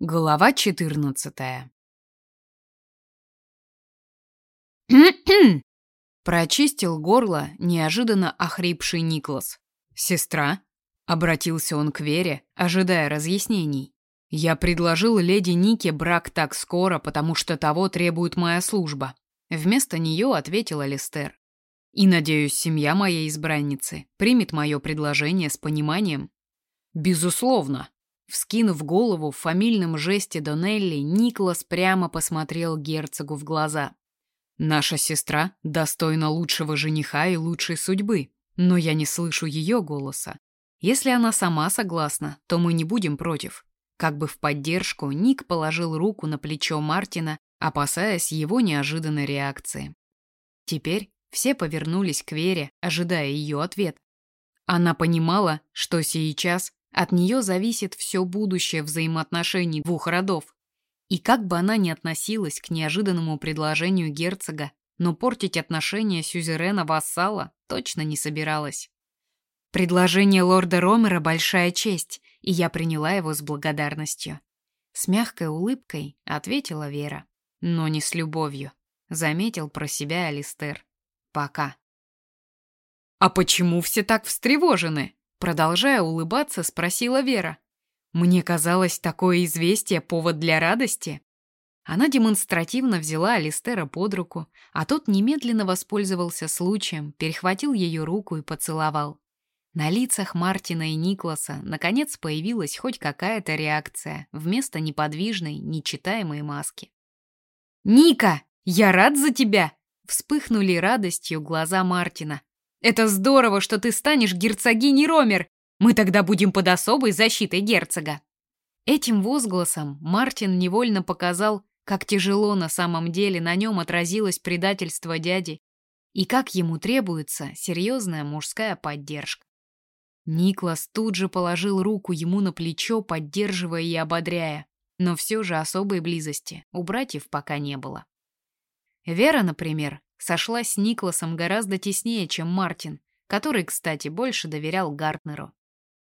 Глава 14 Прочистил горло неожиданно охрипший Никлас. «Сестра?» — обратился он к Вере, ожидая разъяснений. «Я предложил леди Нике брак так скоро, потому что того требует моя служба». Вместо нее ответила Листер. «И, надеюсь, семья моей избранницы примет мое предложение с пониманием». «Безусловно», Вскинув голову в фамильном жесте Донелли, Никлас прямо посмотрел герцогу в глаза. «Наша сестра достойна лучшего жениха и лучшей судьбы, но я не слышу ее голоса. Если она сама согласна, то мы не будем против». Как бы в поддержку, Ник положил руку на плечо Мартина, опасаясь его неожиданной реакции. Теперь все повернулись к Вере, ожидая ее ответ. Она понимала, что сейчас от нее зависит все будущее взаимоотношений двух родов. И как бы она ни относилась к неожиданному предложению герцога, но портить отношения сюзерена-вассала точно не собиралась. Предложение лорда Ромера – большая честь, и я приняла его с благодарностью. С мягкой улыбкой ответила Вера. Но не с любовью. Заметил про себя Алистер. Пока. «А почему все так встревожены?» Продолжая улыбаться, спросила Вера. «Мне казалось, такое известие — повод для радости». Она демонстративно взяла Алистера под руку, а тот немедленно воспользовался случаем, перехватил ее руку и поцеловал. На лицах Мартина и Никласа наконец появилась хоть какая-то реакция вместо неподвижной, нечитаемой маски. «Ника, я рад за тебя!» Вспыхнули радостью глаза Мартина. Это здорово, что ты станешь герцогиней Ромер. Мы тогда будем под особой защитой герцога». Этим возгласом Мартин невольно показал, как тяжело на самом деле на нем отразилось предательство дяди и как ему требуется серьезная мужская поддержка. Никлас тут же положил руку ему на плечо, поддерживая и ободряя, но все же особой близости у братьев пока не было. Вера, например, сошлась с Никласом гораздо теснее, чем Мартин, который, кстати, больше доверял Гартнеру.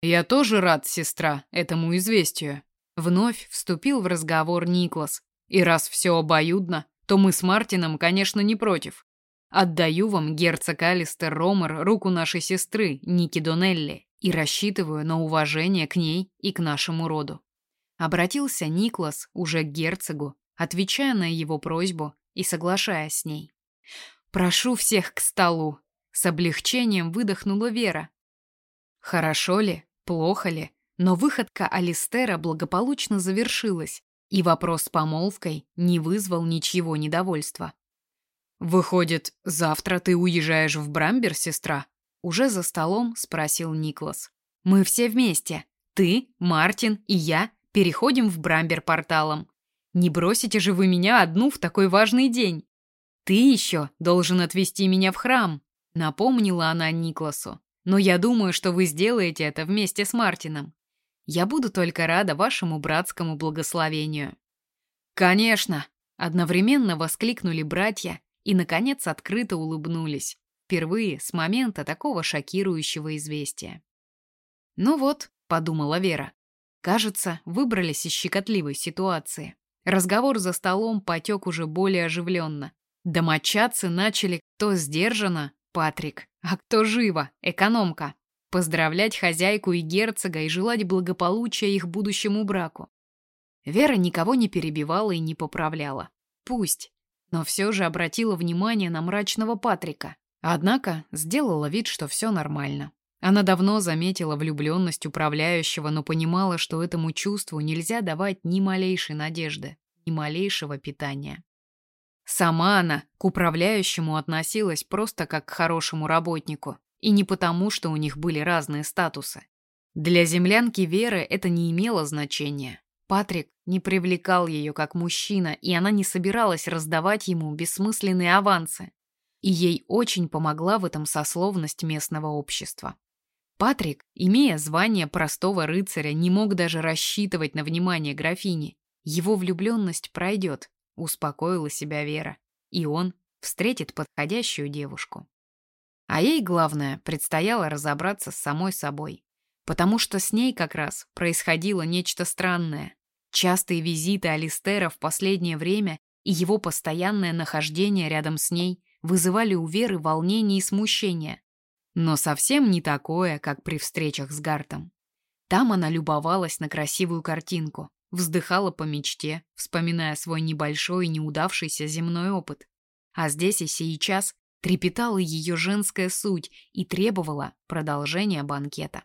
«Я тоже рад, сестра, этому известию», — вновь вступил в разговор Никлас. «И раз все обоюдно, то мы с Мартином, конечно, не против. Отдаю вам, герцог Алистер Ромер, руку нашей сестры, Ники Донелли, и рассчитываю на уважение к ней и к нашему роду». Обратился Никлас уже к герцогу, отвечая на его просьбу и соглашаясь с ней. «Прошу всех к столу!» С облегчением выдохнула Вера. Хорошо ли, плохо ли, но выходка Алистера благополучно завершилась, и вопрос с помолвкой не вызвал ничего недовольства. «Выходит, завтра ты уезжаешь в Брамбер, сестра?» Уже за столом спросил Никлас. «Мы все вместе. Ты, Мартин и я переходим в Брамбер порталом. Не бросите же вы меня одну в такой важный день!» «Ты еще должен отвезти меня в храм», — напомнила она Никласу. «Но я думаю, что вы сделаете это вместе с Мартином. Я буду только рада вашему братскому благословению». «Конечно!» — одновременно воскликнули братья и, наконец, открыто улыбнулись. Впервые с момента такого шокирующего известия. «Ну вот», — подумала Вера, — «кажется, выбрались из щекотливой ситуации». Разговор за столом потек уже более оживленно. Домочадцы начали кто сдержанно, Патрик, а кто живо, экономка. Поздравлять хозяйку и герцога и желать благополучия их будущему браку. Вера никого не перебивала и не поправляла. Пусть. Но все же обратила внимание на мрачного Патрика. Однако сделала вид, что все нормально. Она давно заметила влюбленность управляющего, но понимала, что этому чувству нельзя давать ни малейшей надежды, ни малейшего питания. Сама она к управляющему относилась просто как к хорошему работнику, и не потому, что у них были разные статусы. Для землянки Веры это не имело значения. Патрик не привлекал ее как мужчина, и она не собиралась раздавать ему бессмысленные авансы. И ей очень помогла в этом сословность местного общества. Патрик, имея звание простого рыцаря, не мог даже рассчитывать на внимание графини. Его влюбленность пройдет, Успокоила себя Вера. И он встретит подходящую девушку. А ей, главное, предстояло разобраться с самой собой. Потому что с ней как раз происходило нечто странное. Частые визиты Алистера в последнее время и его постоянное нахождение рядом с ней вызывали у Веры волнение и смущение. Но совсем не такое, как при встречах с Гартом. Там она любовалась на красивую картинку, вздыхала по мечте, вспоминая свой небольшой и неудавшийся земной опыт. А здесь и сейчас трепетала ее женская суть и требовала продолжения банкета.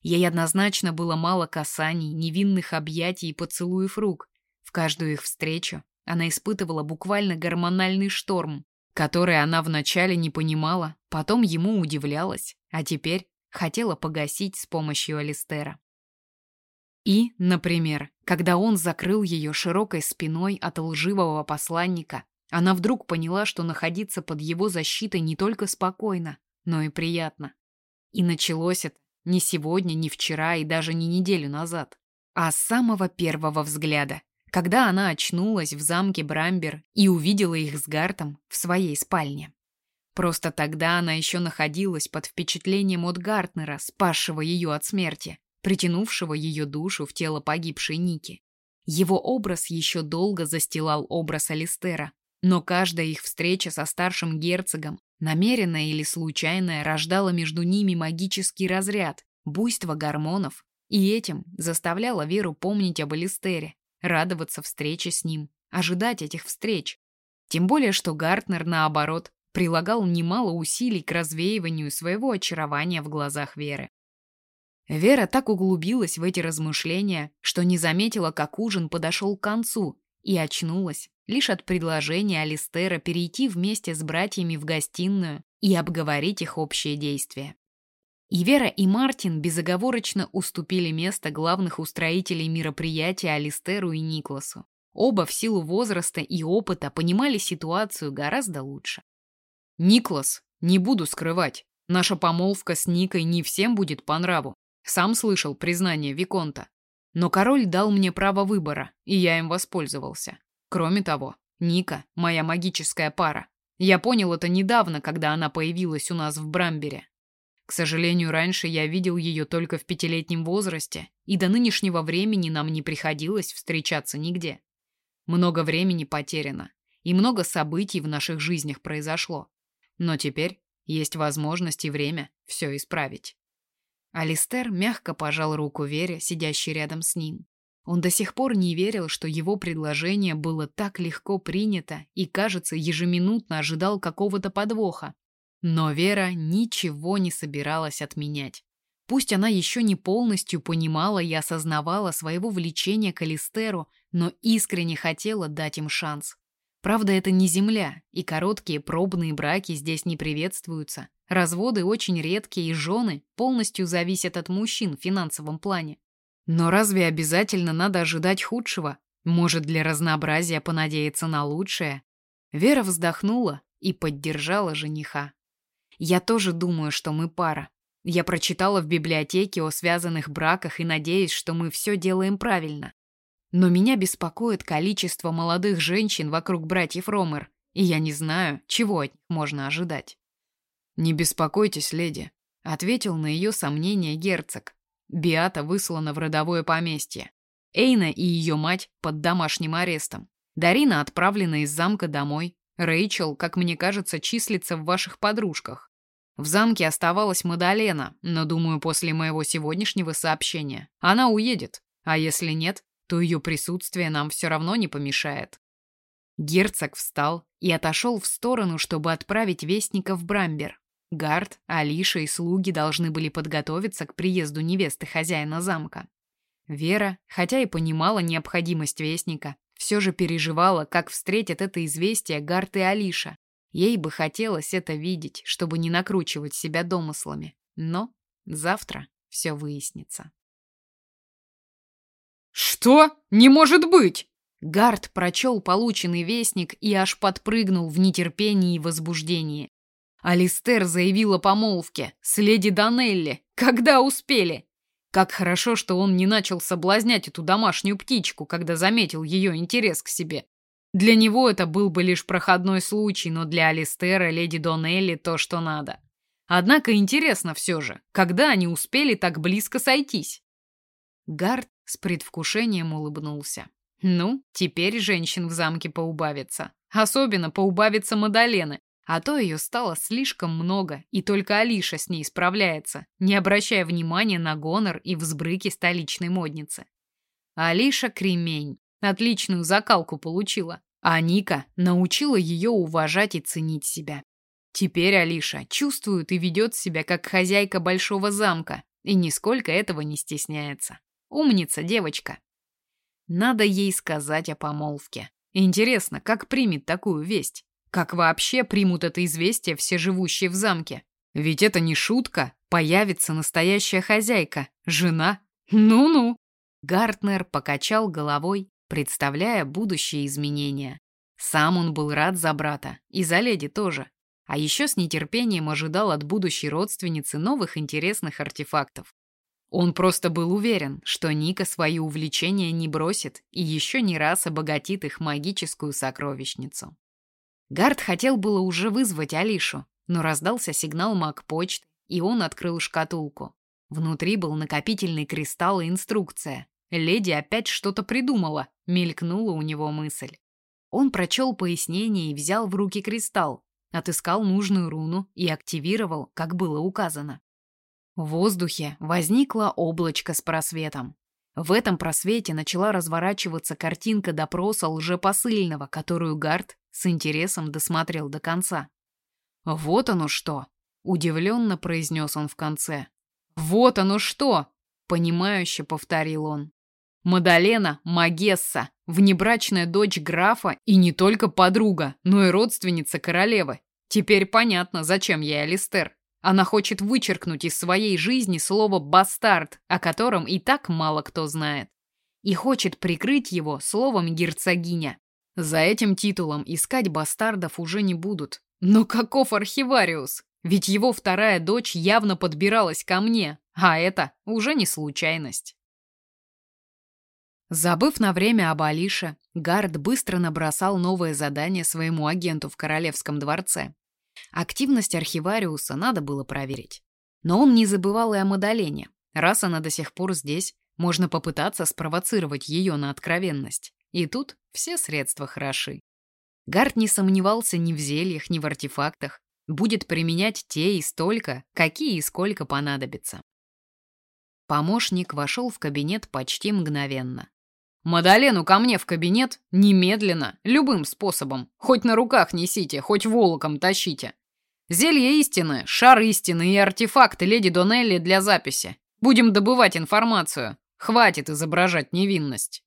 Ей однозначно было мало касаний, невинных объятий и поцелуев рук. В каждую их встречу она испытывала буквально гормональный шторм, который она вначале не понимала, потом ему удивлялась, а теперь хотела погасить с помощью Алистера. И, например, когда он закрыл ее широкой спиной от лживого посланника, она вдруг поняла, что находиться под его защитой не только спокойно, но и приятно. И началось это не сегодня, не вчера и даже не неделю назад, а с самого первого взгляда, когда она очнулась в замке Брамбер и увидела их с Гартом в своей спальне. Просто тогда она еще находилась под впечатлением от Гартнера, спасшего ее от смерти, притянувшего ее душу в тело погибшей Ники. Его образ еще долго застилал образ Алистера, но каждая их встреча со старшим герцогом, намеренная или случайная, рождала между ними магический разряд, буйство гормонов, и этим заставляла Веру помнить об Алистере, радоваться встрече с ним, ожидать этих встреч. Тем более, что Гартнер, наоборот, прилагал немало усилий к развеиванию своего очарования в глазах Веры. Вера так углубилась в эти размышления, что не заметила, как ужин подошел к концу, и очнулась лишь от предложения Алистера перейти вместе с братьями в гостиную и обговорить их общие действия. И Вера, и Мартин безоговорочно уступили место главных устроителей мероприятия Алистеру и Никласу. Оба в силу возраста и опыта понимали ситуацию гораздо лучше. «Никлас, не буду скрывать, наша помолвка с Никой не всем будет по нраву. Сам слышал признание Виконта. Но король дал мне право выбора, и я им воспользовался. Кроме того, Ника – моя магическая пара. Я понял это недавно, когда она появилась у нас в Брамбере. К сожалению, раньше я видел ее только в пятилетнем возрасте, и до нынешнего времени нам не приходилось встречаться нигде. Много времени потеряно, и много событий в наших жизнях произошло. Но теперь есть возможность и время все исправить. Алистер мягко пожал руку Вере, сидящей рядом с ним. Он до сих пор не верил, что его предложение было так легко принято и, кажется, ежеминутно ожидал какого-то подвоха. Но Вера ничего не собиралась отменять. Пусть она еще не полностью понимала и осознавала своего влечения к Алистеру, но искренне хотела дать им шанс. Правда, это не земля, и короткие пробные браки здесь не приветствуются. Разводы очень редкие, и жены полностью зависят от мужчин в финансовом плане. Но разве обязательно надо ожидать худшего? Может, для разнообразия понадеяться на лучшее? Вера вздохнула и поддержала жениха. Я тоже думаю, что мы пара. Я прочитала в библиотеке о связанных браках и надеюсь, что мы все делаем правильно. Но меня беспокоит количество молодых женщин вокруг братьев Ромер, и я не знаю, чего от них можно ожидать. «Не беспокойтесь, леди», — ответил на ее сомнения герцог. Биата выслана в родовое поместье. Эйна и ее мать под домашним арестом. Дарина отправлена из замка домой. Рэйчел, как мне кажется, числится в ваших подружках. В замке оставалась Мадалена, но, думаю, после моего сегодняшнего сообщения она уедет, а если нет, то ее присутствие нам все равно не помешает. Герцог встал и отошел в сторону, чтобы отправить вестника в Брамбер. Гард, Алиша и слуги должны были подготовиться к приезду невесты хозяина замка. Вера, хотя и понимала необходимость вестника, все же переживала, как встретят это известие Гард и Алиша. Ей бы хотелось это видеть, чтобы не накручивать себя домыслами. Но завтра все выяснится. «Что? Не может быть!» Гард прочел полученный вестник и аж подпрыгнул в нетерпении и возбуждении. Алистер заявила помолвке с леди Данелли. Когда успели? Как хорошо, что он не начал соблазнять эту домашнюю птичку, когда заметил ее интерес к себе. Для него это был бы лишь проходной случай, но для Алистера леди Донелли то, что надо. Однако интересно все же, когда они успели так близко сойтись? Гард с предвкушением улыбнулся. Ну, теперь женщин в замке поубавится. Особенно поубавится Мадалены, а то ее стало слишком много, и только Алиша с ней справляется, не обращая внимания на гонор и взбрыки столичной модницы. Алиша кремень, отличную закалку получила, а Ника научила ее уважать и ценить себя. Теперь Алиша чувствует и ведет себя как хозяйка большого замка, и нисколько этого не стесняется. Умница девочка. Надо ей сказать о помолвке. Интересно, как примет такую весть? Как вообще примут это известие все живущие в замке? Ведь это не шутка, появится настоящая хозяйка, жена. Ну-ну. Гартнер покачал головой, представляя будущие изменения. Сам он был рад за брата, и за леди тоже. А еще с нетерпением ожидал от будущей родственницы новых интересных артефактов. Он просто был уверен, что Ника свои увлечения не бросит и еще не раз обогатит их магическую сокровищницу. Гард хотел было уже вызвать Алишу, но раздался сигнал маг-почты, и он открыл шкатулку. Внутри был накопительный кристалл и инструкция. Леди опять что-то придумала, мелькнула у него мысль. Он прочел пояснение и взял в руки кристалл, отыскал нужную руну и активировал, как было указано. В воздухе возникло облачко с просветом. В этом просвете начала разворачиваться картинка допроса лжепосыльного, которую Гард с интересом досмотрел до конца. «Вот оно что!» — удивленно произнес он в конце. «Вот оно что!» — понимающе повторил он. Мадалена Магесса, внебрачная дочь графа и не только подруга, но и родственница королевы. Теперь понятно, зачем ей Алистер. Она хочет вычеркнуть из своей жизни слово «бастард», о котором и так мало кто знает. И хочет прикрыть его словом «герцогиня». За этим титулом искать бастардов уже не будут. Но каков архивариус? Ведь его вторая дочь явно подбиралась ко мне, а это уже не случайность. Забыв на время об Алише, Гард быстро набросал новое задание своему агенту в Королевском дворце. Активность архивариуса надо было проверить. Но он не забывал и о Мадалене. Раз она до сих пор здесь, можно попытаться спровоцировать ее на откровенность. И тут все средства хороши. Гард не сомневался ни в зельях, ни в артефактах. Будет применять те и столько, какие и сколько понадобится. Помощник вошел в кабинет почти мгновенно. «Мадалену ко мне в кабинет немедленно, любым способом. Хоть на руках несите, хоть волоком тащите. Зелье истины, шар истины и артефакты леди Донелли для записи. Будем добывать информацию. Хватит изображать невинность».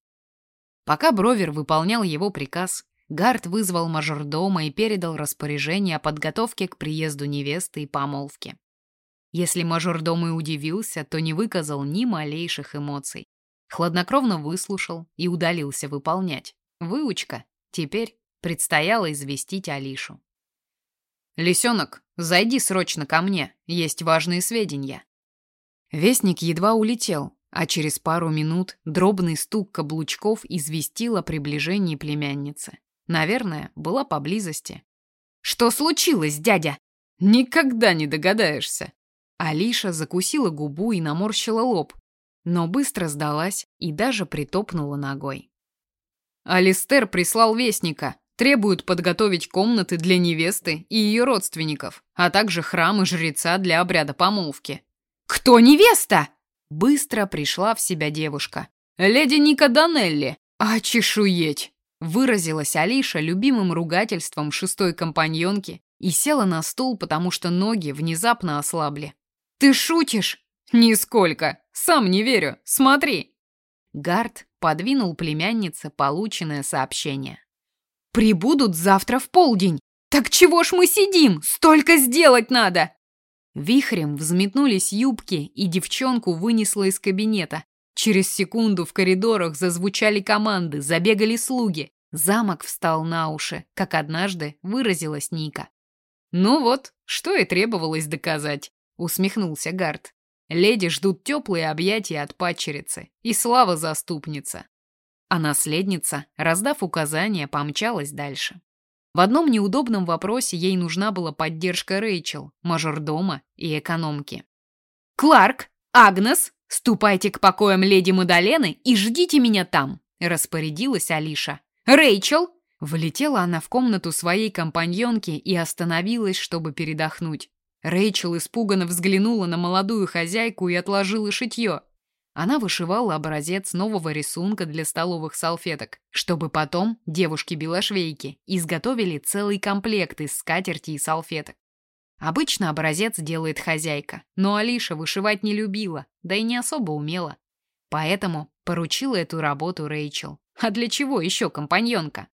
Пока Бровер выполнял его приказ, Гард вызвал мажордома и передал распоряжение о подготовке к приезду невесты и помолвке. Если мажордом и удивился, то не выказал ни малейших эмоций. Хладнокровно выслушал и удалился выполнять. Выучка. Теперь предстояло известить Алишу. «Лисенок, зайди срочно ко мне, есть важные сведения». Вестник едва улетел, а через пару минут дробный стук каблучков известил о приближении племянницы. Наверное, была поблизости. «Что случилось, дядя?» «Никогда не догадаешься». Алиша закусила губу и наморщила лоб, но быстро сдалась и даже притопнула ногой. Алистер прислал вестника. Требует подготовить комнаты для невесты и ее родственников, а также храм и жреца для обряда помолвки. «Кто невеста?» Быстро пришла в себя девушка. «Леди Ника Данелли!» «А чешуеть!» Выразилась Алиша любимым ругательством шестой компаньонки и села на стул, потому что ноги внезапно ослабли. «Ты шутишь?» «Нисколько! Сам не верю! Смотри!» Гард подвинул племяннице полученное сообщение. «Прибудут завтра в полдень! Так чего ж мы сидим? Столько сделать надо!» Вихрем взметнулись юбки, и девчонку вынесло из кабинета. Через секунду в коридорах зазвучали команды, забегали слуги. Замок встал на уши, как однажды выразилась Ника. «Ну вот, что и требовалось доказать», — усмехнулся Гард. Леди ждут теплые объятия от падчерицы и слава заступница. А наследница, раздав указания, помчалась дальше. В одном неудобном вопросе ей нужна была поддержка Рэйчел, мажордома и экономки. «Кларк! Агнес! Ступайте к покоям леди Мадалены и ждите меня там, распорядилась Алиша. Рэйчел, влетела она в комнату своей компаньонки и остановилась, чтобы передохнуть. Рэйчел испуганно взглянула на молодую хозяйку и отложила шитье. Она вышивала образец нового рисунка для столовых салфеток, чтобы потом девушки-белошвейки изготовили целый комплект из скатерти и салфеток. Обычно образец делает хозяйка, но Алиша вышивать не любила, да и не особо умела. Поэтому поручила эту работу Рэйчел. А для чего еще компаньонка?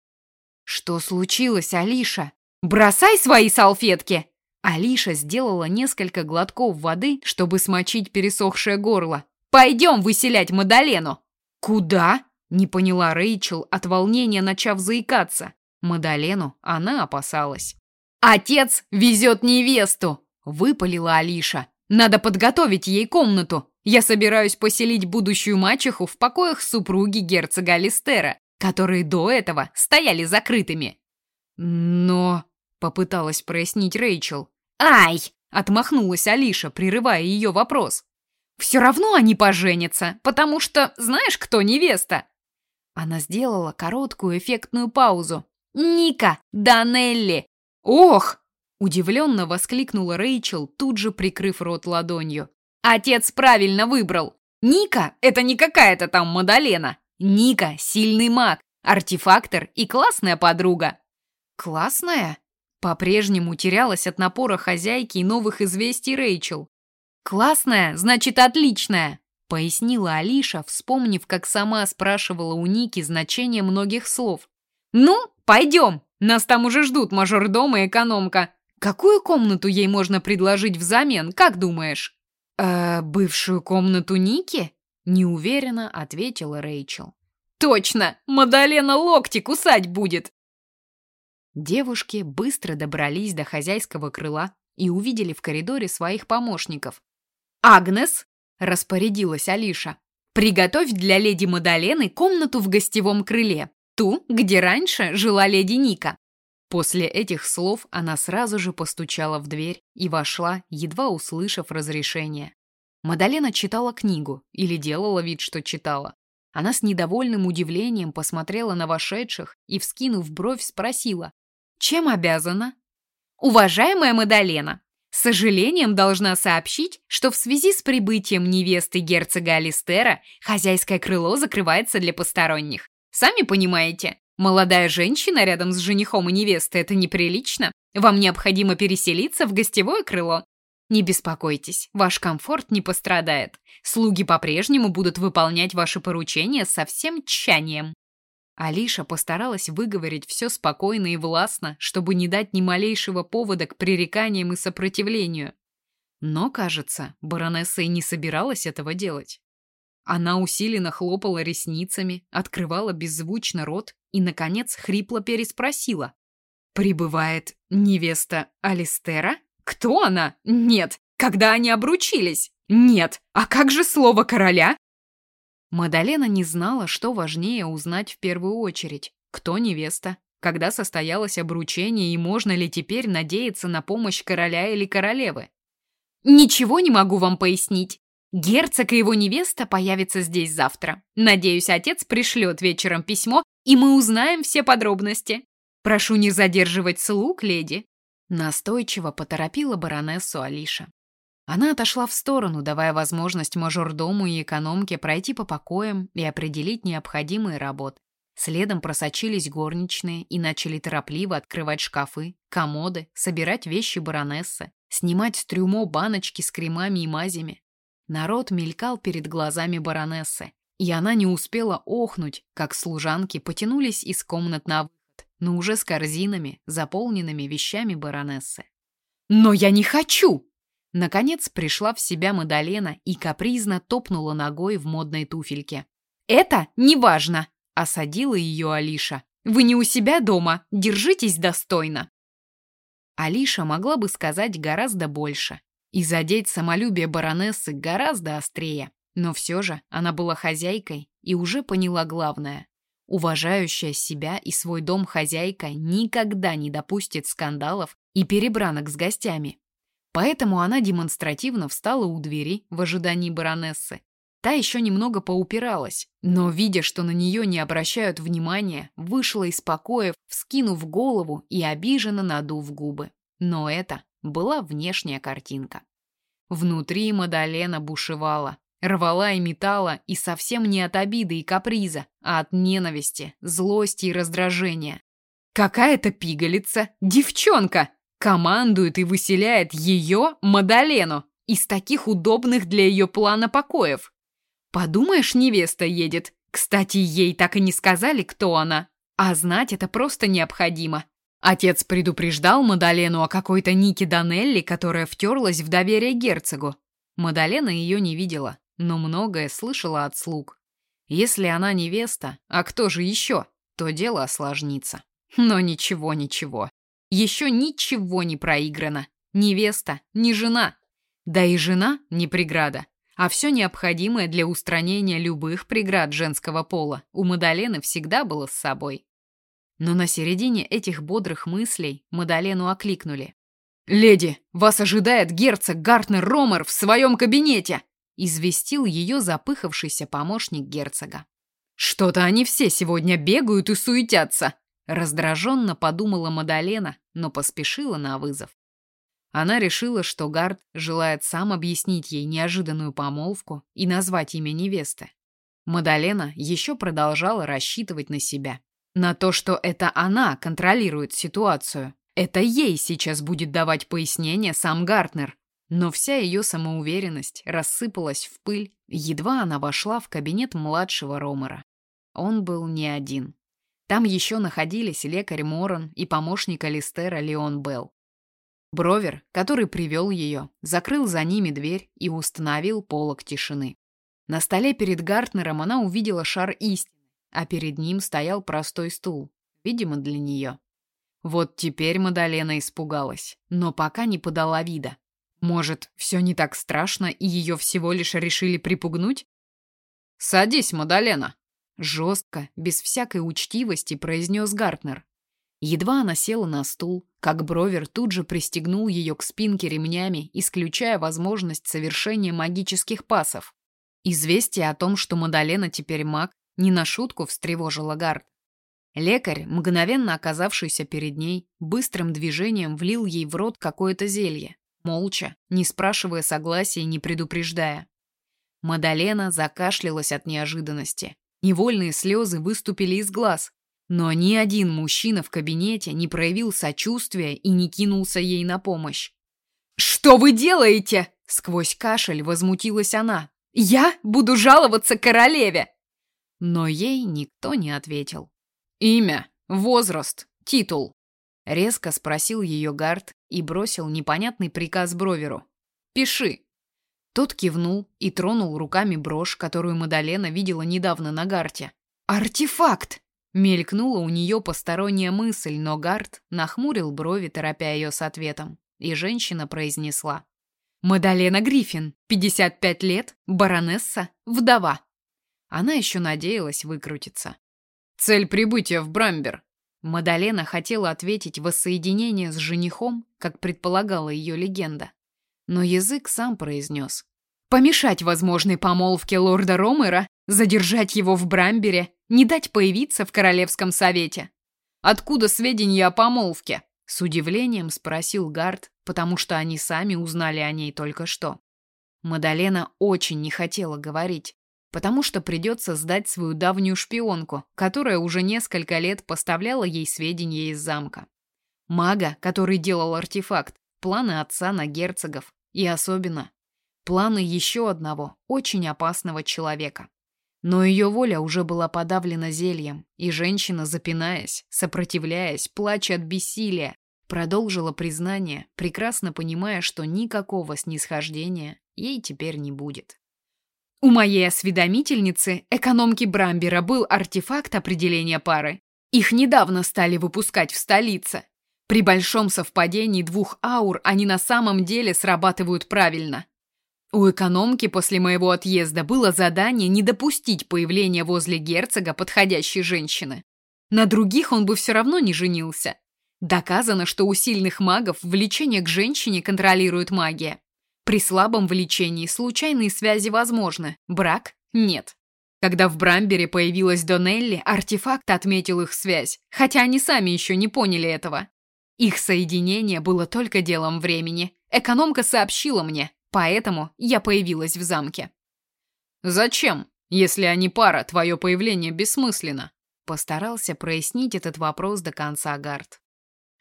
«Что случилось, Алиша? Бросай свои салфетки!» Алиша сделала несколько глотков воды, чтобы смочить пересохшее горло. «Пойдем выселять Мадалену!» «Куда?» — не поняла Рэйчел, от волнения начав заикаться. Мадалену она опасалась. «Отец везет невесту!» — выпалила Алиша. «Надо подготовить ей комнату. Я собираюсь поселить будущую мачеху в покоях супруги герцога Алистера, которые до этого стояли закрытыми». «Но...» — попыталась прояснить Рэйчел. «Ай!» — отмахнулась Алиша, прерывая ее вопрос. «Все равно они поженятся, потому что знаешь, кто невеста?» Она сделала короткую эффектную паузу. «Ника Данелли!» «Ох!» – удивленно воскликнула Рэйчел, тут же прикрыв рот ладонью. «Отец правильно выбрал! Ника – это не какая-то там Мадалена! Ника – сильный маг, артефактор и классная подруга!» «Классная?» По-прежнему терялась от напора хозяйки и новых известий Рэйчел. «Классная, значит, отличная!» пояснила Алиша, вспомнив, как сама спрашивала у Ники значение многих слов. «Ну, пойдем!» Нас там уже ждут мажордом и экономка. Какую комнату ей можно предложить взамен, как думаешь? Э, бывшую комнату Ники? Неуверенно ответила Рэйчел. Точно, Мадалена локти кусать будет. Девушки быстро добрались до хозяйского крыла и увидели в коридоре своих помощников. «Агнес!» – распорядилась Алиша. «Приготовь для леди Мадалены комнату в гостевом крыле ту, где раньше жила леди Ника. После этих слов она сразу же постучала в дверь и вошла, едва услышав разрешение. Мадалена читала книгу или делала вид, что читала. Она с недовольным удивлением посмотрела на вошедших и, вскинув бровь, спросила, «Чем обязана?» «Уважаемая Мадалена, с сожалением должна сообщить, что в связи с прибытием невесты герцога Алистера хозяйское крыло закрывается для посторонних. Сами понимаете, молодая женщина рядом с женихом и невестой – это неприлично. Вам необходимо переселиться в гостевое крыло. Не беспокойтесь, ваш комфорт не пострадает. Слуги по-прежнему будут выполнять ваши поручения со всем тщанием. Алиша постаралась выговорить все спокойно и властно, чтобы не дать ни малейшего повода к пререканиям и сопротивлению. Но, кажется, баронесса и не собиралась этого делать. Она усиленно хлопала ресницами, открывала беззвучно рот и, наконец, хрипло переспросила. «Прибывает невеста Алистера? Кто она? Нет. Когда они обручились? Нет. А как же слово короля?» Мадалена не знала, что важнее узнать в первую очередь. Кто невеста? Когда состоялось обручение и можно ли теперь надеяться на помощь короля или королевы? «Ничего не могу вам пояснить. Герцог и его невеста появятся здесь завтра. Надеюсь, отец пришлет вечером письмо, и мы узнаем все подробности. Прошу не задерживать слуг, леди. Настойчиво поторопила баронессу Алиша. Она отошла в сторону, давая возможность мажордому и экономке пройти по покоям и определить необходимые работы. Следом просочились горничные и начали торопливо открывать шкафы, комоды, собирать вещи баронессы, снимать с трюмо баночки с кремами и мазями. Народ мелькал перед глазами баронессы, и она не успела охнуть, как служанки потянулись из комнат на выход, но уже с корзинами, заполненными вещами баронессы. «Но я не хочу!» Наконец пришла в себя Мадалена и капризно топнула ногой в модной туфельке. «Это неважно!» – осадила ее Алиша. «Вы не у себя дома, держитесь достойно!» Алиша могла бы сказать гораздо больше, и задеть самолюбие баронессы гораздо острее. Но все же она была хозяйкой и уже поняла главное. Уважающая себя и свой дом хозяйка никогда не допустит скандалов и перебранок с гостями. Поэтому она демонстративно встала у двери в ожидании баронессы Та еще немного поупиралась, но, видя, что на нее не обращают внимания, вышла из покоя, вскинув голову и обиженно надув губы. Но это была внешняя картинка. Внутри Мадалена бушевала, рвала и метала, и совсем не от обиды и каприза, а от ненависти, злости и раздражения. Какая-то пигалица, девчонка, командует и выселяет ее, Мадалену, из таких удобных для ее плана покоев. Подумаешь, невеста едет. Кстати, ей так и не сказали, кто она. А знать это просто необходимо. Отец предупреждал Мадалену о какой-то Нике Данелли, которая втерлась в доверие герцогу. Мадалена ее не видела, но многое слышала от слуг. Если она невеста, а кто же еще, то дело осложнится. Но ничего, ничего. Еще ничего не проиграно. Невеста, не жена. Да и жена не преграда а все необходимое для устранения любых преград женского пола у Мадалены всегда было с собой. Но на середине этих бодрых мыслей Мадалену окликнули. «Леди, вас ожидает герцог Гартнер Ромер в своем кабинете!» известил ее запыхавшийся помощник герцога. «Что-то они все сегодня бегают и суетятся!» Раздраженно подумала Мадалена, но поспешила на вызов. Она решила, что Гард желает сам объяснить ей неожиданную помолвку и назвать имя невесты. Мадалена еще продолжала рассчитывать на себя. На то, что это она контролирует ситуацию. Это ей сейчас будет давать пояснение сам Гартнер. Но вся ее самоуверенность рассыпалась в пыль, едва она вошла в кабинет младшего Ромера. Он был не один. Там еще находились лекарь Морон и помощник Алистера Леон Белл. Бровер, который привел ее, закрыл за ними дверь и установил полог тишины. На столе перед Гартнером она увидела шар истины, а перед ним стоял простой стул, видимо, для нее. Вот теперь Мадалена испугалась, но пока не подала вида. Может, все не так страшно, и ее всего лишь решили припугнуть? «Садись, Мадалена!» Жестко, без всякой учтивости, произнес Гартнер. Едва она села на стул, как Бровер тут же пристегнул ее к спинке ремнями, исключая возможность совершения магических пасов. Известие о том, что Мадалена теперь маг, не на шутку встревожило Гард. Лекарь, мгновенно оказавшийся перед ней, быстрым движением влил ей в рот какое-то зелье, молча, не спрашивая согласия и не предупреждая. Мадалена закашлялась от неожиданности. Невольные слезы выступили из глаз, но ни один мужчина в кабинете не проявил сочувствия и не кинулся ей на помощь. «Что вы делаете?» — сквозь кашель возмутилась она. «Я буду жаловаться королеве!» Но ей никто не ответил. «Имя, возраст, титул?» — резко спросил ее Гард и бросил непонятный приказ Броверу. «Пиши». Тот кивнул и тронул руками брошь, которую Мадалена видела недавно на Гарте. «Артефакт!» Мелькнула у нее посторонняя мысль, но Гард нахмурил брови, торопя ее с ответом, и женщина произнесла. «Мадалена Гриффин, 55 лет, баронесса, вдова». Она еще надеялась выкрутиться. «Цель прибытия в Брамбер». Мадалена хотела ответить воссоединение с женихом, как предполагала ее легенда. Но язык сам произнес. «Помешать возможной помолвке лорда Ромера, задержать его в Брамбере не дать появиться в Королевском совете. Откуда сведения о помолвке? С удивлением спросил Гард, потому что они сами узнали о ней только что. Мадалена очень не хотела говорить, потому что придется сдать свою давнюю шпионку, которая уже несколько лет поставляла ей сведения из замка. Мага, который делал артефакт, планы отца на герцогов и особенно планы еще одного очень опасного человека. Но ее воля уже была подавлена зельем, и женщина, запинаясь, сопротивляясь, плача от бессилия, продолжила признание, прекрасно понимая, что никакого снисхождения ей теперь не будет. У моей осведомительницы, экономки Брамбера, был артефакт определения пары. Их недавно стали выпускать в столице. При большом совпадении двух аур они на самом деле срабатывают правильно. У экономки после моего отъезда было задание не допустить появления возле герцога подходящей женщины. На других он бы все равно не женился. Доказано, что у сильных магов влечение к женщине контролирует магия. При слабом влечении случайные связи возможны, брак – нет. Когда в Брамбере появилась Донелли, артефакт отметил их связь, хотя они сами еще не поняли этого. Их соединение было только делом времени. Экономка сообщила мне, поэтому я появилась в замке. «Зачем? Если они пара, твое появление бессмысленно», постарался прояснить этот вопрос до конца Гард.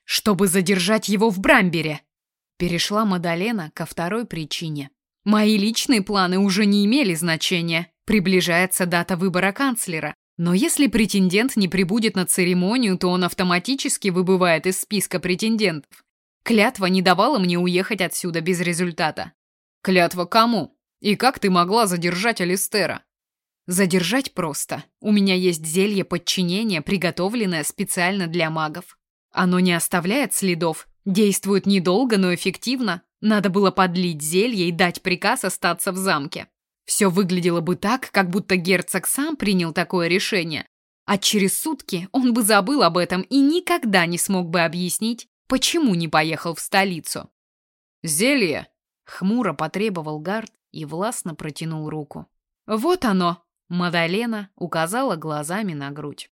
«Чтобы задержать его в Брамбере!» Перешла Мадалена ко второй причине. «Мои личные планы уже не имели значения. Приближается дата выбора канцлера. Но если претендент не прибудет на церемонию, то он автоматически выбывает из списка претендентов. Клятва не давала мне уехать отсюда без результата. Клятва кому? И как ты могла задержать Алистера? Задержать просто. У меня есть зелье подчинения, приготовленное специально для магов. Оно не оставляет следов, действует недолго, но эффективно. Надо было подлить зелье и дать приказ остаться в замке. Все выглядело бы так, как будто герцог сам принял такое решение. А через сутки он бы забыл об этом и никогда не смог бы объяснить, почему не поехал в столицу. «Зелье!» — хмуро потребовал Гард и властно протянул руку. «Вот оно!» — Мадалена указала глазами на грудь.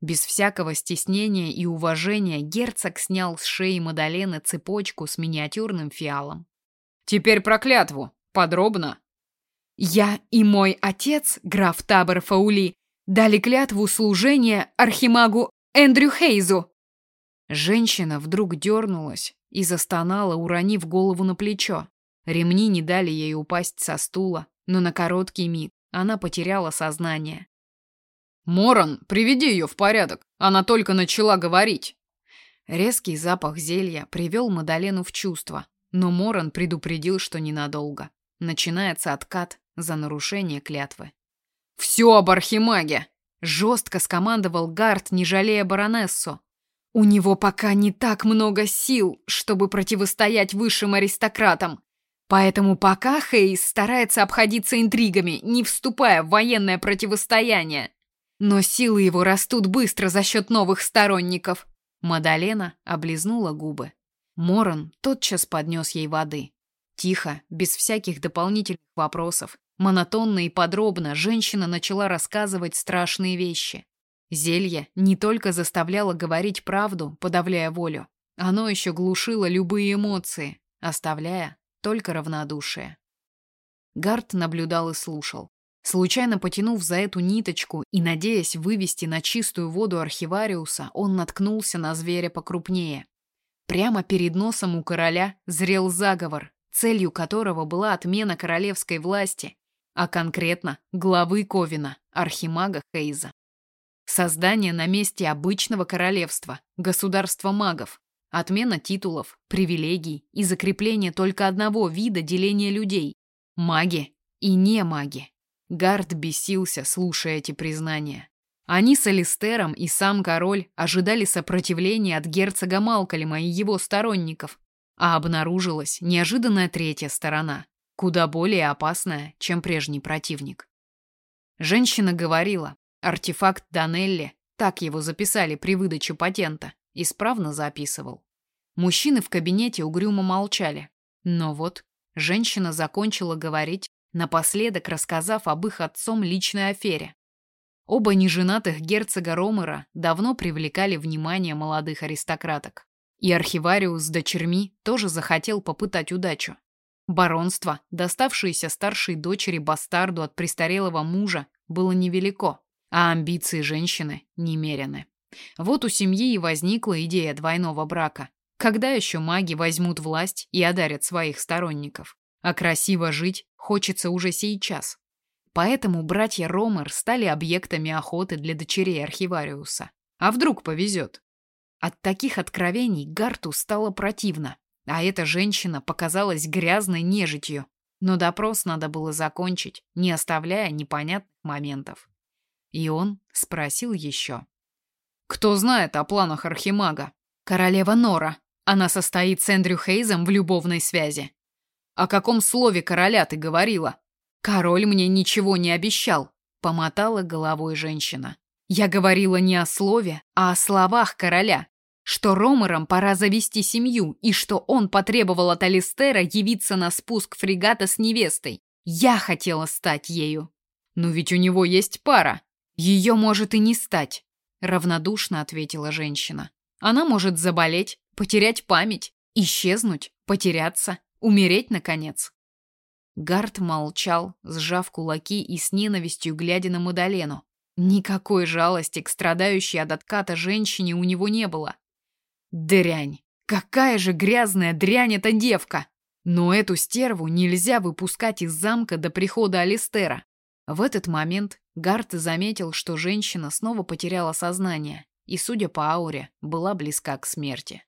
Без всякого стеснения и уважения герцог снял с шеи Мадалены цепочку с миниатюрным фиалом. «Теперь проклятву. Подробно». Я и мой отец, граф Табер Фаули, дали клятву служения архимагу Эндрю Хейзу. Женщина вдруг дернулась и застонала, уронив голову на плечо. Ремни не дали ей упасть со стула, но на короткий миг она потеряла сознание. «Моран, приведи ее в порядок, она только начала говорить». Резкий запах зелья привел Мадалену в чувство, но Моран предупредил, что ненадолго. Начинается откат за нарушение клятвы. «Все об архимаге!» — жестко скомандовал Гард, не жалея баронессу. «У него пока не так много сил, чтобы противостоять высшим аристократам. Поэтому пока Хейс старается обходиться интригами, не вступая в военное противостояние. Но силы его растут быстро за счет новых сторонников». Мадалена облизнула губы. Моран тотчас поднес ей воды. Тихо, без всяких дополнительных вопросов, Монотонно и подробно женщина начала рассказывать страшные вещи. Зелье не только заставляло говорить правду, подавляя волю, оно еще глушило любые эмоции, оставляя только равнодушие. Гард наблюдал и слушал. Случайно потянув за эту ниточку и надеясь вывести на чистую воду архивариуса, он наткнулся на зверя покрупнее. Прямо перед носом у короля зрел заговор, целью которого была отмена королевской власти а конкретно главы Ковина, архимага Хейза. Создание на месте обычного королевства, государства магов, отмена титулов, привилегий и закрепление только одного вида деления людей – маги и не маги. Гард бесился, слушая эти признания. Они с Алистером и сам король ожидали сопротивления от герцога Малкольма и его сторонников, а обнаружилась неожиданная третья сторона куда более опасная, чем прежний противник. Женщина говорила, артефакт Данелли, так его записали при выдаче патента, исправно записывал. Мужчины в кабинете угрюмо молчали. Но вот женщина закончила говорить, напоследок рассказав об их отцом личной афере. Оба неженатых герцога Ромера давно привлекали внимание молодых аристократок. И архивариус с дочерьми тоже захотел попытать удачу. Баронство, доставшееся старшей дочери бастарду от престарелого мужа, было невелико, а амбиции женщины немерены. Вот у семьи и возникла идея двойного брака. Когда еще маги возьмут власть и одарят своих сторонников? А красиво жить хочется уже сейчас. Поэтому братья Ромер стали объектами охоты для дочерей архивариуса. А вдруг повезет? От таких откровений Гарту стало противно. А эта женщина показалась грязной нежитью. Но допрос надо было закончить, не оставляя непонятных моментов. И он спросил еще. «Кто знает о планах Архимага?» «Королева Нора. Она состоит с Эндрю Хейзом в любовной связи». «О каком слове короля ты говорила?» «Король мне ничего не обещал», — помотала головой женщина. «Я говорила не о слове, а о словах короля. Что Ромерам пора завести семью и что он потребовал от Алистера явиться на спуск фрегата с невестой. Я хотела стать ею. Но ведь у него есть пара. Ее может и не стать, равнодушно ответила женщина. Она может заболеть, потерять память, исчезнуть, потеряться, умереть наконец. Гард молчал, сжав кулаки и с ненавистью глядя на Мадалену. Никакой жалости к страдающей от отката женщине у него не было. Дрянь! Какая же грязная дрянь эта девка! Но эту стерву нельзя выпускать из замка до прихода Алистера. В этот момент Гарт заметил, что женщина снова потеряла сознание и, судя по ауре, была близка к смерти.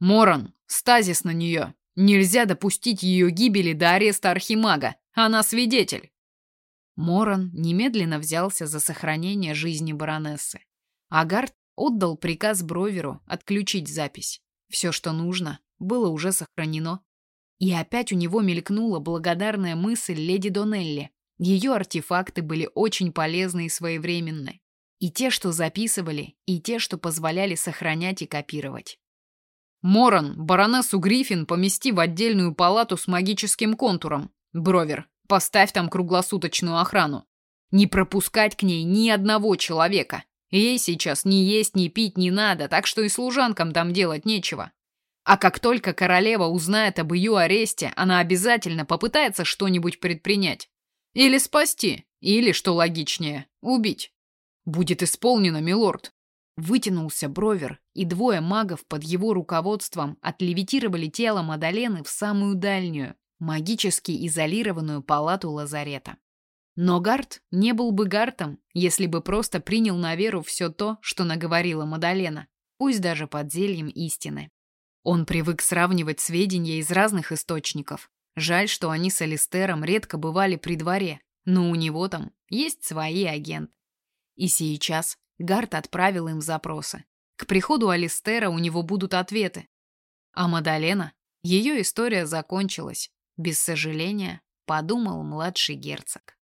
«Моран, стазис на нее! Нельзя допустить ее гибели до ареста Архимага! Она свидетель!» Моран немедленно взялся за сохранение жизни баронессы. Агард Отдал приказ Броверу отключить запись. Все, что нужно, было уже сохранено. И опять у него мелькнула благодарная мысль леди Донелли. Ее артефакты были очень полезны и своевременны. И те, что записывали, и те, что позволяли сохранять и копировать. Моран, баронессу Гриффин помести в отдельную палату с магическим контуром. Бровер, поставь там круглосуточную охрану. Не пропускать к ней ни одного человека. Ей сейчас ни есть, ни пить не надо, так что и служанкам там делать нечего. А как только королева узнает об ее аресте, она обязательно попытается что-нибудь предпринять. Или спасти, или, что логичнее, убить. Будет исполнено, милорд. Вытянулся Бровер, и двое магов под его руководством отлевитировали тело Мадалены в самую дальнюю, магически изолированную палату лазарета. Но Гарт не был бы Гартом, если бы просто принял на веру все то, что наговорила Мадалена, пусть даже под зельем истины. Он привык сравнивать сведения из разных источников. Жаль, что они с Алистером редко бывали при дворе, но у него там есть свои агенты. И сейчас Гарт отправил им запросы. К приходу Алистера у него будут ответы. А Мадалена, ее история закончилась, без сожаления, подумал младший герцог.